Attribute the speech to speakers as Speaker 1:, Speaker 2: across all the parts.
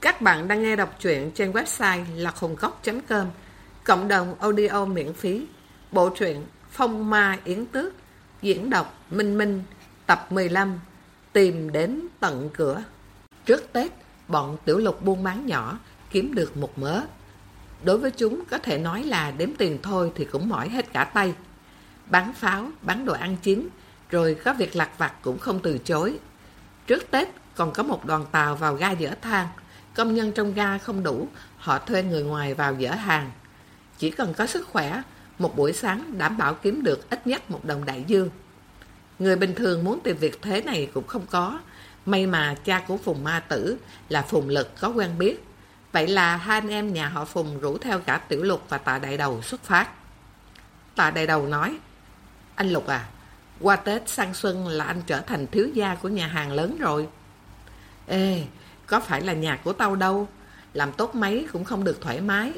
Speaker 1: Các bạn đang nghe đọc truyện trên website là khùng góc.com Cộng đồng audio miễn phí Bộ truyện Phong Ma Yến Tước Diễn đọc Minh Minh Tập 15 Tìm đến tận cửa Trước Tết, bọn tiểu lục buôn bán nhỏ kiếm được một mớ. Đối với chúng có thể nói là đếm tiền thôi thì cũng mỏi hết cả tay. Bán pháo, bán đồ ăn chín, rồi có việc lặt vặt cũng không từ chối. Trước Tết còn có một đoàn tàu vào ga giữa thang. Công nhân trong ga không đủ, họ thuê người ngoài vào dỡ hàng. Chỉ cần có sức khỏe, một buổi sáng đảm bảo kiếm được ít nhất một đồng đại dương. Người bình thường muốn tìm việc thế này cũng không có. May mà cha của Phùng Ma Tử là Phùng Lực có quen biết. Vậy là hai anh em nhà họ Phùng rủ theo cả Tiểu Lục và Tạ Đại Đầu xuất phát. Tạ Đại Đầu nói, Anh Lục à, qua Tết sang xuân là anh trở thành thiếu gia của nhà hàng lớn rồi. Ê, có phải là nhà của tao đâu. Làm tốt mấy cũng không được thoải mái.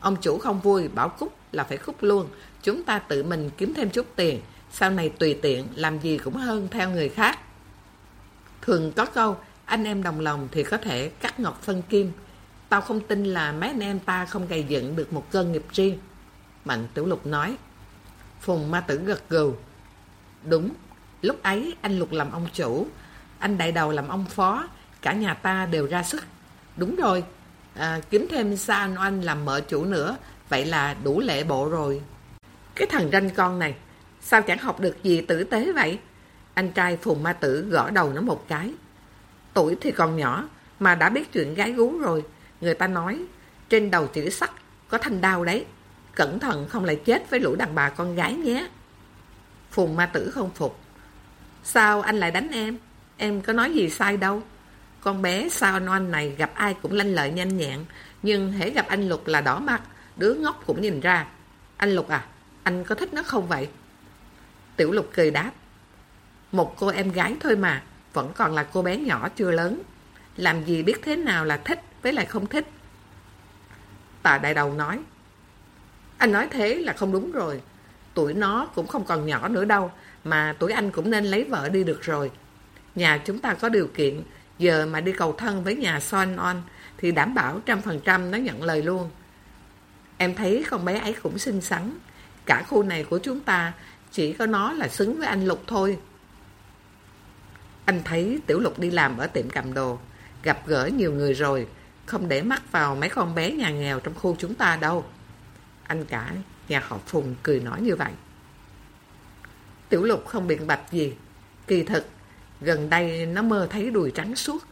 Speaker 1: Ông chủ không vui, bảo cút là phải cút luôn. Chúng ta tự mình kiếm thêm chút tiền. Sau này tùy tiện, làm gì cũng hơn theo người khác. Thường có câu, anh em đồng lòng thì có thể cắt ngọc phân kim. Tao không tin là mấy anh em ta không gây dựng được một cơ nghiệp riêng. Mạnh Tiểu Lục nói. Phùng Ma Tử gật gù. Đúng, lúc ấy anh Lục làm ông chủ, anh Đại Đầu làm ông phó, cả nhà ta đều ra sức. Đúng rồi, à, kiếm thêm Sa Anh Oanh làm mợ chủ nữa, vậy là đủ lệ bộ rồi. Cái thằng ranh con này, sao chẳng học được gì tử tế vậy? Anh trai Phùng Ma Tử gõ đầu nó một cái. Tuổi thì còn nhỏ, mà đã biết chuyện gái gú rồi. Người ta nói, trên đầu chữ sắt có thanh đao đấy. Cẩn thận không lại chết với lũ đàn bà con gái nhé. Phùng Ma Tử không phục. Sao anh lại đánh em? Em có nói gì sai đâu. Con bé sao non này gặp ai cũng lanh lợi nhanh nhẹn, nhưng hễ gặp anh Lục là đỏ mặt, đứa ngốc cũng nhìn ra. Anh Lục à, anh có thích nó không vậy? Tiểu Lục cười đáp. Một cô em gái thôi mà, vẫn còn là cô bé nhỏ chưa lớn. Làm gì biết thế nào là thích với lại không thích. Tạ Đại Đầu nói. Anh nói thế là không đúng rồi. Tuổi nó cũng không còn nhỏ nữa đâu, mà tuổi anh cũng nên lấy vợ đi được rồi. Nhà chúng ta có điều kiện, giờ mà đi cầu thân với nhà Son On thì đảm bảo trăm phần trăm nó nhận lời luôn. Em thấy con bé ấy cũng xinh xắn. Cả khu này của chúng ta chỉ có nó là xứng với anh Lục thôi. Anh thấy Tiểu Lục đi làm ở tiệm cầm đồ, gặp gỡ nhiều người rồi, không để mắt vào mấy con bé nhà nghèo trong khu chúng ta đâu. Anh cả nhà họ Phùng cười nói như vậy. Tiểu Lục không biện bạch gì. Kỳ thực, gần đây nó mơ thấy đùi trắng suốt.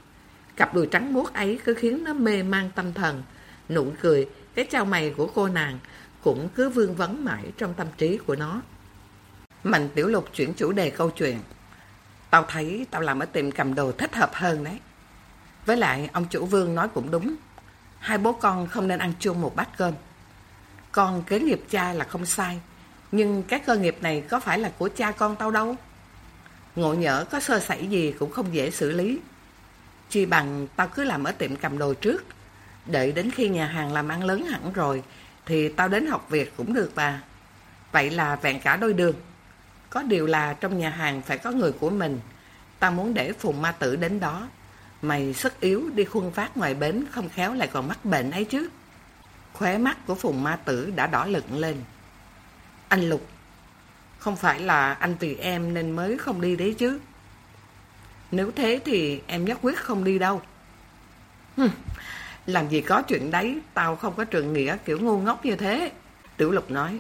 Speaker 1: Cặp đùi trắng muốt ấy cứ khiến nó mê mang tâm thần. Nụ cười, cái trao mày của cô nàng cũng cứ vương vấn mãi trong tâm trí của nó. Mạnh Tiểu Lục chuyển chủ đề câu chuyện. Tao thấy tao làm ở tiệm cầm đồ thích hợp hơn đấy. Với lại ông chủ Vương nói cũng đúng. Hai bố con không nên ăn chung một bát cơm. Con kế nghiệp cha là không sai. Nhưng cái cơ nghiệp này có phải là của cha con tao đâu. Ngộ nhỡ có sơ sẩy gì cũng không dễ xử lý. Chi bằng tao cứ làm ở tiệm cầm đồ trước. Đợi đến khi nhà hàng làm ăn lớn hẳn rồi thì tao đến học việc cũng được bà. Vậy là vẹn cả đôi đường. Có điều là trong nhà hàng phải có người của mình. Tao muốn để Phùng Ma Tử đến đó. Mày sức yếu đi khuân phát ngoài bến không khéo lại còn mắc bệnh ấy chứ. Khóe mắt của Phùng Ma Tử đã đỏ lựng lên. Anh Lục, không phải là anh vì em nên mới không đi đấy chứ. Nếu thế thì em nhất quyết không đi đâu. Hừm, làm gì có chuyện đấy, tao không có trường nghĩa kiểu ngu ngốc như thế. Tiểu Lục nói,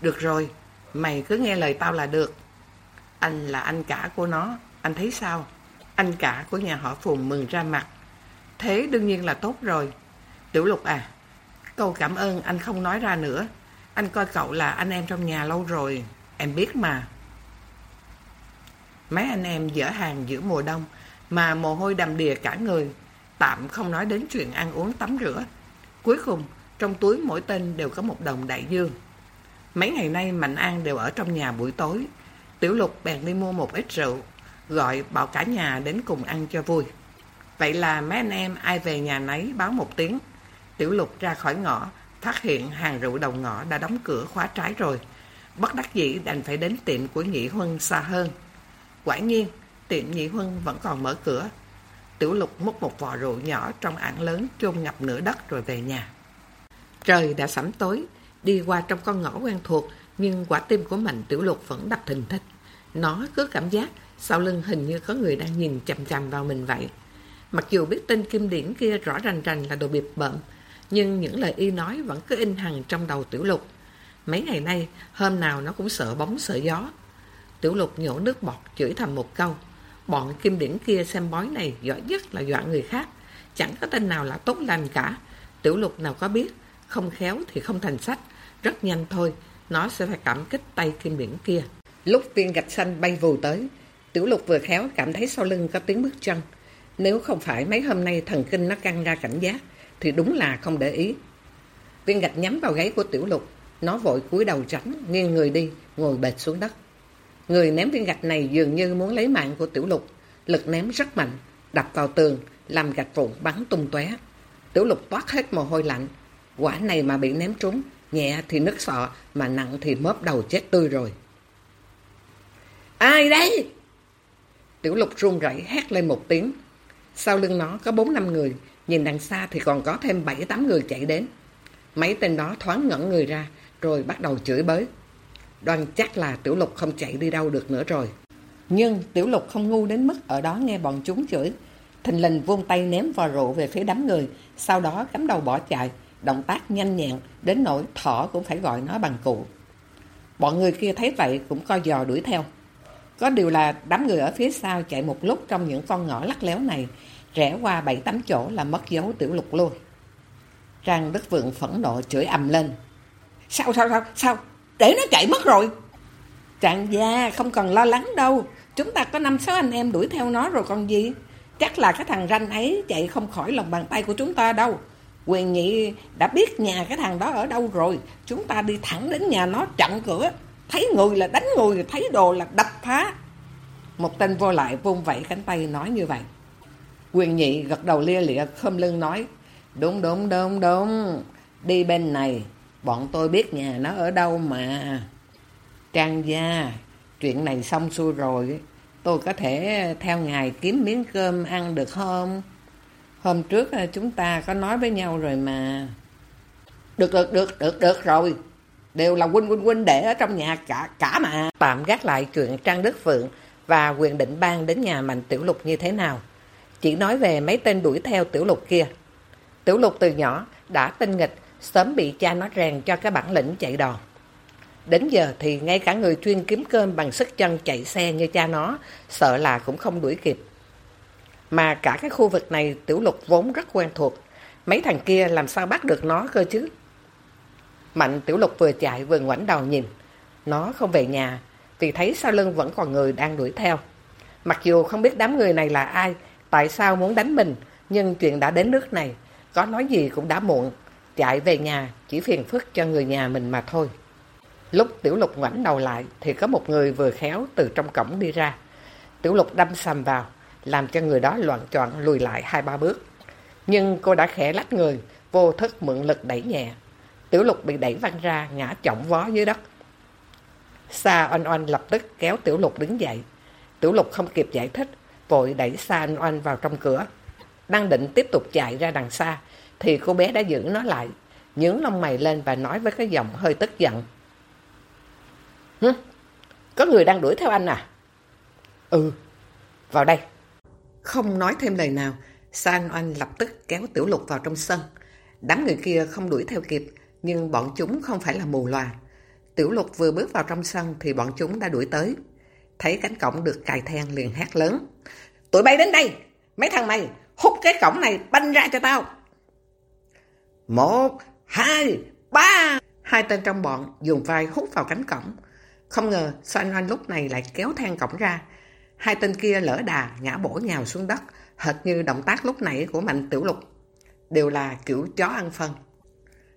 Speaker 1: được rồi, mày cứ nghe lời tao là được. Anh là anh cả của nó, anh thấy sao? Anh cả của nhà họ Phùng mừng ra mặt. Thế đương nhiên là tốt rồi. Tiểu Lục à, câu cảm ơn anh không nói ra nữa. Anh coi cậu là anh em trong nhà lâu rồi, em biết mà. Mấy anh em dỡ hàng giữa mùa đông, mà mồ hôi đầm đìa cả người, tạm không nói đến chuyện ăn uống tắm rửa. Cuối cùng, trong túi mỗi tên đều có một đồng đại dương. Mấy ngày nay Mạnh An đều ở trong nhà buổi tối. Tiểu Lục bèn đi mua một ít rượu, gọi bảo cả nhà đến cùng ăn cho vui. Vậy là mấy anh em ai về nhà nấy báo một tiếng. Tiểu Lục ra khỏi ngõ, phát hiện hàng rượu đầu ngõ đã đóng cửa khóa trái rồi. Bất đắc dĩ đành phải đến tiệm của Nhị Huân xa hơn. Quả nhiên, tiệm Nhị Huân vẫn còn mở cửa. Tiểu Lục múc một vò rượu nhỏ trong ảng lớn chôn ngập nửa đất rồi về nhà. Trời đã sẩm tối, đi qua trong con ngõ quen thuộc, nhưng quả tim của Mạnh Tiểu Lục vẫn đập thình thịch. Nó cứ cảm giác sau lưng hình như có người đang nhìn chằm chằm vào mình vậy. Mặc dù biết tên Kim Điển kia rõ rành rành là đồ biệt bợm, nhưng những lời y nói vẫn cứ in hằng trong đầu Tiểu Lục. Mấy ngày nay, hôm nào nó cũng sợ bóng sợ gió. Tiểu Lục nhổ nước bọt chửi thầm một câu. Bọn Kim Điển kia xem bói này giỏi nhất là dọa người khác. Chẳng có tên nào là tốt lành cả. Tiểu Lục nào có biết, không khéo thì không thành sách. Rất nhanh thôi, nó sẽ phải cảm kích tay Kim Điển kia. Lúc viên gạch xanh bay vù tới, Tiểu Lục vừa khéo cảm thấy sau lưng có tiếng bước chân. Nếu không phải mấy hôm nay thần kinh nó căng ra cảnh giác, thì đúng là không để ý. Viên gạch nhắm vào gáy của Tiểu Lục, nó vội cúi đầu tránh, nghiêng người đi, ngồi bệt xuống đất. Người ném viên gạch này dường như muốn lấy mạng của Tiểu Lục, lực ném rất mạnh, đập vào tường, làm gạch vụn bắn tung tóe. Tiểu Lục toát hết mồ hôi lạnh, quả này mà bị ném trúng, nhẹ thì nứt sọ, mà nặng thì mớp đầu chết tươi rồi. Ai đấy? Tiểu Lục run rẩy hét lên một tiếng. Sau lưng nó có bốn năm người, nhìn đằng xa thì còn có thêm bảy tám người chạy đến. Mấy tên đó thoáng ngẩn người ra, rồi bắt đầu chửi bới. Đoan chắc là Tiểu Lục không chạy đi đâu được nữa rồi. Nhưng Tiểu Lục không ngu đến mức ở đó nghe bọn chúng chửi. Thình lình vuông tay ném vò rượu về phía đám người, sau đó cắm đầu bỏ chạy, động tác nhanh nhẹn, đến nỗi thỏ cũng phải gọi nó bằng cụ. Bọn người kia thấy vậy cũng co giò đuổi theo. Có điều là đám người ở phía sau chạy một lúc trong những con ngõ lắc léo này, rẽ qua bảy tám chỗ là mất dấu tiểu lục luôn. Trang Đức Vượng phẫn nộ chửi ầm lên. Sao sao sao sao? Để nó chạy mất rồi. Trạng gia không cần lo lắng đâu. Chúng ta có năm sáu anh em đuổi theo nó rồi còn gì. Chắc là cái thằng ranh ấy chạy không khỏi lòng bàn tay của chúng ta đâu. Quyền nhị đã biết nhà cái thằng đó ở đâu rồi. Chúng ta đi thẳng đến nhà nó chặn cửa. Thấy người là đánh người, thấy đồ là đập phá. Một tên vô lại vung vẩy cánh tay nói như vậy. Quyền nhị gật đầu lia lịa khom lưng nói. Đúng đúng đúng đúng. Đi bên này. Bọn tôi biết nhà nó ở đâu mà. Trang gia. Chuyện này xong xuôi rồi. Tôi có thể theo ngài kiếm miếng cơm ăn được không? Hôm trước à, chúng ta có nói với nhau rồi mà. Được, được, được, được, được rồi. Đều là huynh huynh huynh để ở trong nhà cả cả mà. Tạm gác lại chuyện Trang Đức Phượng và quyền định ban đến nhà Mạnh Tiểu Lục như thế nào. Chỉ nói về mấy tên đuổi theo Tiểu Lục kia. Tiểu Lục từ nhỏ đã tinh nghịch, sớm bị cha nó rèn cho cái bản lĩnh chạy đò. Đến giờ thì ngay cả người chuyên kiếm cơm bằng sức chân chạy xe như cha nó, sợ là cũng không đuổi kịp. Mà cả cái khu vực này Tiểu Lục vốn rất quen thuộc. Mấy thằng kia làm sao bắt được nó cơ chứ? Mạnh Tiểu Lục vừa chạy vừa ngoảnh đầu nhìn. Nó không về nhà vì thấy sau lưng vẫn còn người đang đuổi theo. Mặc dù không biết đám người này là ai, tại sao muốn đánh mình, nhưng chuyện đã đến nước này, có nói gì cũng đã muộn. Chạy về nhà chỉ phiền phức cho người nhà mình mà thôi. Lúc Tiểu Lục ngoảnh đầu lại thì có một người vừa khéo từ trong cổng đi ra. Tiểu Lục đâm sầm vào, làm cho người đó loạn trọn lùi lại hai ba bước. Nhưng cô đã khẽ lách người, vô thức mượn lực đẩy nhẹ. Tiểu Lục bị đẩy văng ra, ngã trọng vó dưới đất. Sa Oanh Oanh lập tức kéo Tiểu Lục đứng dậy. Tiểu Lục không kịp giải thích, vội đẩy Sa Oanh Oanh vào trong cửa. Đang định tiếp tục chạy ra đằng xa, thì cô bé đã giữ nó lại, nhướng lông mày lên và nói với cái giọng hơi tức giận. Hứ, có người đang đuổi theo anh à? Ừ, vào đây. Không nói thêm lời nào, San Oanh lập tức kéo Tiểu Lục vào trong sân. Đám người kia không đuổi theo kịp, nhưng bọn chúng không phải là mù loà. Tiểu lục vừa bước vào trong sân thì bọn chúng đã đuổi tới. Thấy cánh cổng được cài then liền hét lớn. Tụi bay đến đây! Mấy thằng mày hút cái cổng này banh ra cho tao! Một, hai, ba! Hai tên trong bọn dùng vai hút vào cánh cổng. Không ngờ Soan Oanh lúc này lại kéo thang cổng ra. Hai tên kia lỡ đà ngã bổ nhào xuống đất, hệt như động tác lúc nãy của Mạnh Tiểu Lục. Đều là kiểu chó ăn phân.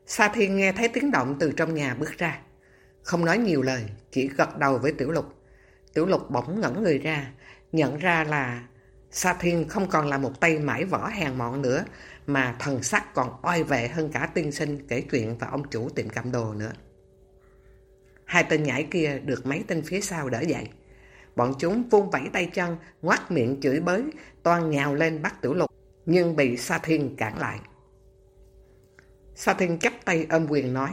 Speaker 1: Sa Thiên nghe thấy tiếng động từ trong nhà bước ra. Không nói nhiều lời, chỉ gật đầu với Tiểu Lục. Tiểu Lục bỗng ngẩn người ra, nhận ra là Sa Thiên không còn là một tay mãi võ hèn mọn nữa, mà thần sắc còn oai vệ hơn cả tiên sinh kể chuyện và ông chủ tiệm cầm đồ nữa. Hai tên nhảy kia được mấy tên phía sau đỡ dậy. Bọn chúng vung vẫy tay chân, ngoát miệng chửi bới, toan nhào lên bắt Tiểu Lục, nhưng bị Sa Thiên cản lại. Sa Thiên chắp tay ôm quyền nói,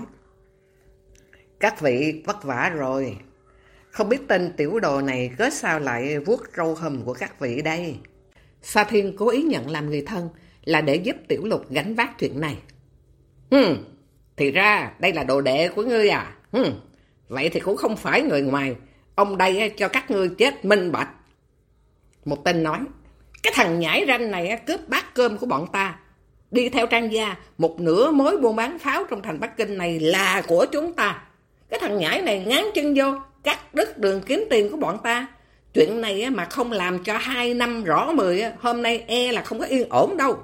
Speaker 1: Các vị vất vả rồi, không biết tên tiểu đồ này cớ sao lại vuốt râu hầm của các vị đây. Sa Thiên cố ý nhận làm người thân là để giúp tiểu lục gánh vác chuyện này. Hừm, thì ra đây là đồ đệ của ngươi à? Hừm, vậy thì cũng không phải người ngoài. Ông đây cho các ngươi chết minh bạch. Một tên nói, cái thằng nhảy ranh này cướp bát cơm của bọn ta. Đi theo trang gia, một nửa mối buôn bán pháo trong thành Bắc Kinh này là của chúng ta. Cái thằng nhảy này ngán chân vô, cắt đứt đường kiếm tiền của bọn ta. Chuyện này mà không làm cho hai năm rõ mười, hôm nay e là không có yên ổn đâu.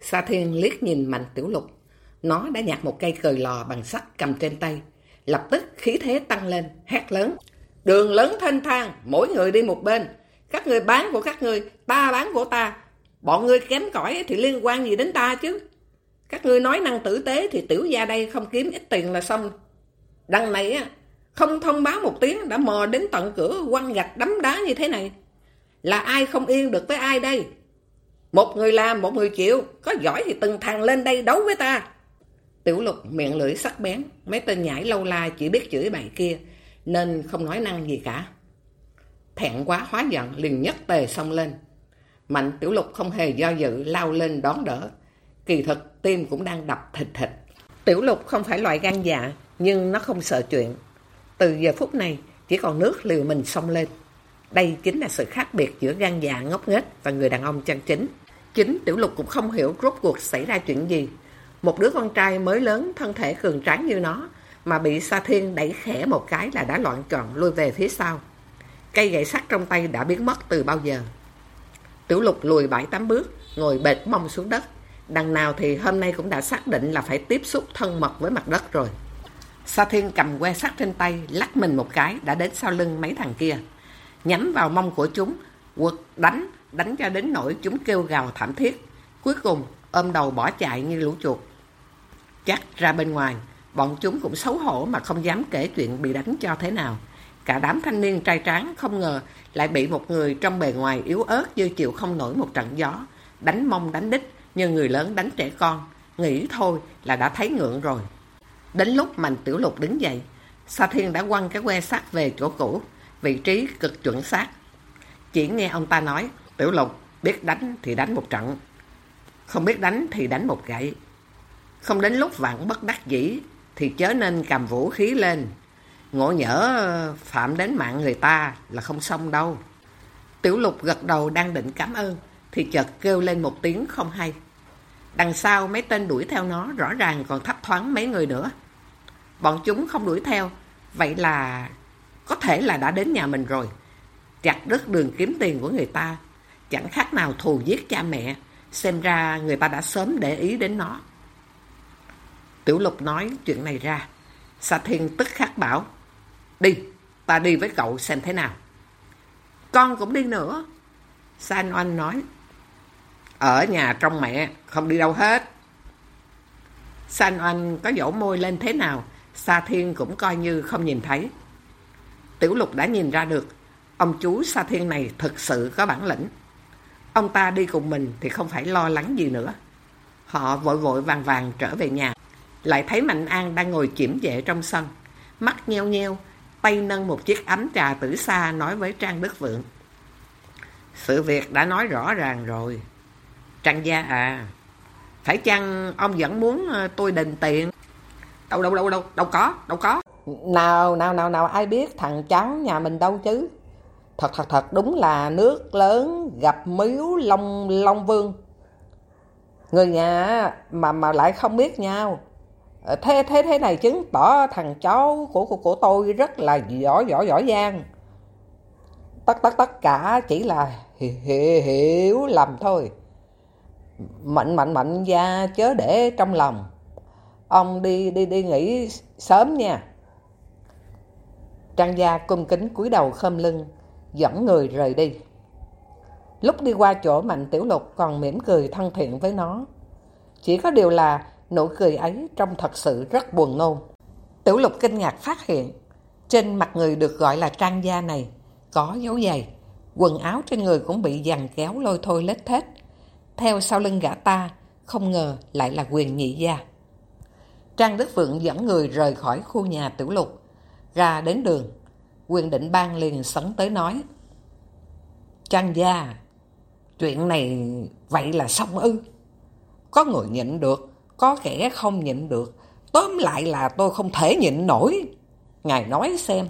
Speaker 1: Sa Thiên liếc nhìn Mạnh Tiểu Lục. Nó đã nhặt một cây cời lò bằng sắt cầm trên tay. Lập tức khí thế tăng lên, hét lớn. Đường lớn thanh thang, mỗi người đi một bên. Các người bán của các người, ta bán của ta. Bọn người kém cỏi thì liên quan gì đến ta chứ? Các ngươi nói năng tử tế thì tiểu gia đây không kiếm ít tiền là xong. Đằng này á, không thông báo một tiếng đã mò đến tận cửa quăng gạch đấm đá như thế này. Là ai không yên được với ai đây? Một người làm, một người chịu. Có giỏi thì từng thằng lên đây đấu với ta. Tiểu lục miệng lưỡi sắc bén. Mấy tên nhảy lâu la chỉ biết chửi bạn kia. Nên không nói năng gì cả. Thẹn quá hóa giận liền nhất tề xông lên. Mạnh tiểu lục không hề do dự lao lên đón đỡ. Kỳ thực tim cũng đang đập thịt thịt. Tiểu lục không phải loại gan dạ nhưng nó không sợ chuyện. Từ giờ phút này, chỉ còn nước liều mình xông lên. Đây chính là sự khác biệt giữa gan dạ ngốc nghếch và người đàn ông chân chính. Chính Tiểu Lục cũng không hiểu rốt cuộc xảy ra chuyện gì. Một đứa con trai mới lớn, thân thể cường tráng như nó, mà bị Sa Thiên đẩy khẽ một cái là đã loạn tròn lui về phía sau. Cây gậy sắt trong tay đã biến mất từ bao giờ. Tiểu Lục lùi bảy tám bước, ngồi bệt mông xuống đất. Đằng nào thì hôm nay cũng đã xác định là phải tiếp xúc thân mật với mặt đất rồi. Sa Thiên cầm que sắt trên tay, lắc mình một cái, đã đến sau lưng mấy thằng kia. Nhắm vào mông của chúng, quật đánh, đánh cho đến nỗi chúng kêu gào thảm thiết. Cuối cùng, ôm đầu bỏ chạy như lũ chuột. Chắc ra bên ngoài, bọn chúng cũng xấu hổ mà không dám kể chuyện bị đánh cho thế nào. Cả đám thanh niên trai tráng không ngờ lại bị một người trong bề ngoài yếu ớt như chịu không nổi một trận gió. Đánh mông đánh đích như người lớn đánh trẻ con. Nghĩ thôi là đã thấy ngượng rồi. Đến lúc Mạnh Tiểu Lục đứng dậy, Sa Thiên đã quăng cái que sắt về chỗ cũ, vị trí cực chuẩn xác. Chỉ nghe ông ta nói, Tiểu Lục biết đánh thì đánh một trận, không biết đánh thì đánh một gậy. Không đến lúc vạn bất đắc dĩ thì chớ nên cầm vũ khí lên. Ngộ nhỡ phạm đến mạng người ta là không xong đâu. Tiểu Lục gật đầu đang định cảm ơn thì chợt kêu lên một tiếng không hay. Đằng sau mấy tên đuổi theo nó rõ ràng còn thấp thoáng mấy người nữa. Bọn chúng không đuổi theo, vậy là có thể là đã đến nhà mình rồi. Chặt đứt đường kiếm tiền của người ta, chẳng khác nào thù giết cha mẹ. Xem ra người ta đã sớm để ý đến nó. Tiểu Lục nói chuyện này ra. Sa Thiên tức khắc bảo, đi, ta đi với cậu xem thế nào. Con cũng đi nữa. San Oanh nói, ở nhà trong mẹ, không đi đâu hết. San Oanh có dỗ môi lên thế nào, Sa Thiên cũng coi như không nhìn thấy. Tiểu Lục đã nhìn ra được, ông chú Sa Thiên này thực sự có bản lĩnh. Ông ta đi cùng mình thì không phải lo lắng gì nữa. Họ vội vội vàng vàng trở về nhà, lại thấy Mạnh An đang ngồi chiểm vệ trong sân. Mắt nheo nheo, tay nâng một chiếc ấm trà tử xa nói với Trang Đức Vượng. Sự việc đã nói rõ ràng rồi. Trang gia à, phải chăng ông vẫn muốn ờ, tôi đền tiền? Đâu đâu đâu đâu, đâu có, đâu có. Nào nào nào nào ai biết thằng cháu nhà mình đâu chứ? Thật thật thật đúng là nước lớn gặp miếu Long Long Vương. Người nhà mà mà lại không biết nhau. Ờ, thế thế thế này chứng tỏ thằng cháu của của của tôi rất là giỏi giỏi giỏi giang. Tất tất tất cả chỉ là hiểu, hiểu lầm thôi. Mạnh mạnh mạnh ra chớ để trong lòng. Ông đi đi đi nghỉ sớm nha. Trang gia cung kính cúi đầu khâm lưng, dẫn người rời đi. Lúc đi qua chỗ Mạnh Tiểu Lục còn mỉm cười thân thiện với nó. Chỉ có điều là nụ cười ấy trông thật sự rất buồn nôn. Tiểu Lục kinh ngạc phát hiện, trên mặt người được gọi là Trang gia này, có dấu giày. Quần áo trên người cũng bị dằn kéo lôi thôi lết thết. Theo sau lưng gã ta, không ngờ lại là quyền nhị gia. Trang Đức Vượng dẫn người rời khỏi khu nhà tiểu lục, ra đến đường. Quyền định bang liền sấn tới nói. Trang gia, chuyện này vậy là xong ư. Có người nhịn được, có kẻ không nhịn được. Tóm lại là tôi không thể nhịn nổi. Ngài nói xem.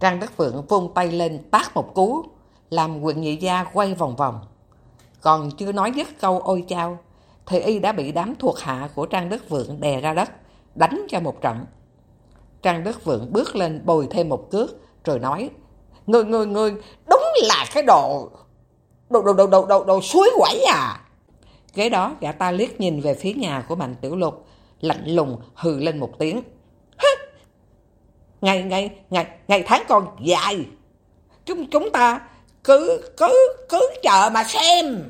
Speaker 1: Trang Đức Phượng vung tay lên tác một cú, làm quyền nhị gia quay vòng vòng. Còn chưa nói dứt câu ôi chao, thì y đã bị đám thuộc hạ của Trang Đức Vượng đè ra đất, đánh cho một trận. Trang Đức Vượng bước lên bồi thêm một cước, rồi nói, Người, người, người, đúng là cái đồ, đồ, đồ, đồ, đồ, đồ, đồ suối quẩy à. ghế đó, gã ta liếc nhìn về phía nhà của Mạnh Tiểu Lục, lạnh lùng hừ lên một tiếng. Ngày, ngày, ngày, ngày tháng còn dài. Chúng, chúng ta cứ, cứ, cứ chờ mà xem.